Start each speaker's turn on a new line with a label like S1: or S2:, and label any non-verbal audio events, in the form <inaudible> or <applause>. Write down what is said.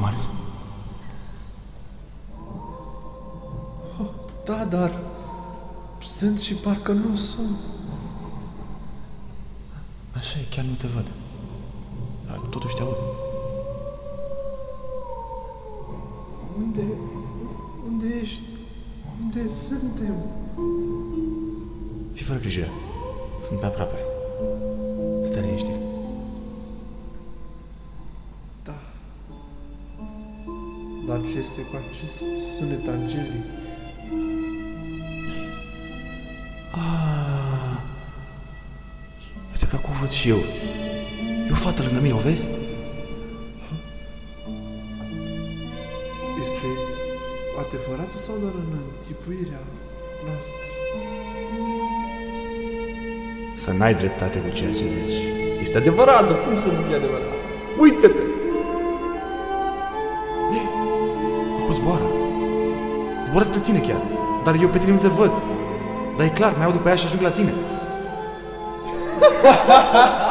S1: Marius?
S2: Da, dar sunt și parcă nu sunt.
S1: Așa e, chiar nu te văd. Dar totuși te aud.
S2: Unde, unde ești? Unde suntem?
S1: Fii fără grijă. Sunt pe aproape. Stai liniștit.
S2: Dar ce este cu acest sunet angelic?
S1: Ah. Uite că acum văd și eu. E o fată lângă mine, o vezi?
S2: Este adevărată sau doar în închipuirea noastră?
S1: Să n-ai dreptate cu ceea ce zici. Este adevărată, cum să nu fie adevărat? Uite-te! Zboară. Zboară spre tine chiar. Dar eu pe tine nu te văd. Dar e clar, mai au după ea și ajung la tine. <laughs>